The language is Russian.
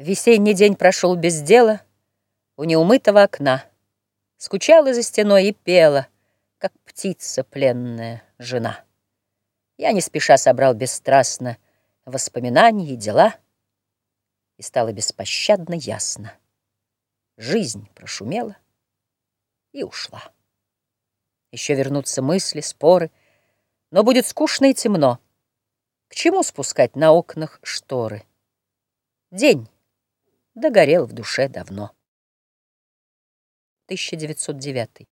Весенний день прошел без дела У неумытого окна. Скучала за стеной и пела, Как птица пленная жена. Я не спеша собрал бесстрастно Воспоминания и дела, И стало беспощадно ясно. Жизнь прошумела и ушла. Еще вернутся мысли, споры, Но будет скучно и темно. К чему спускать на окнах шторы? День догорел в душе давно. 1909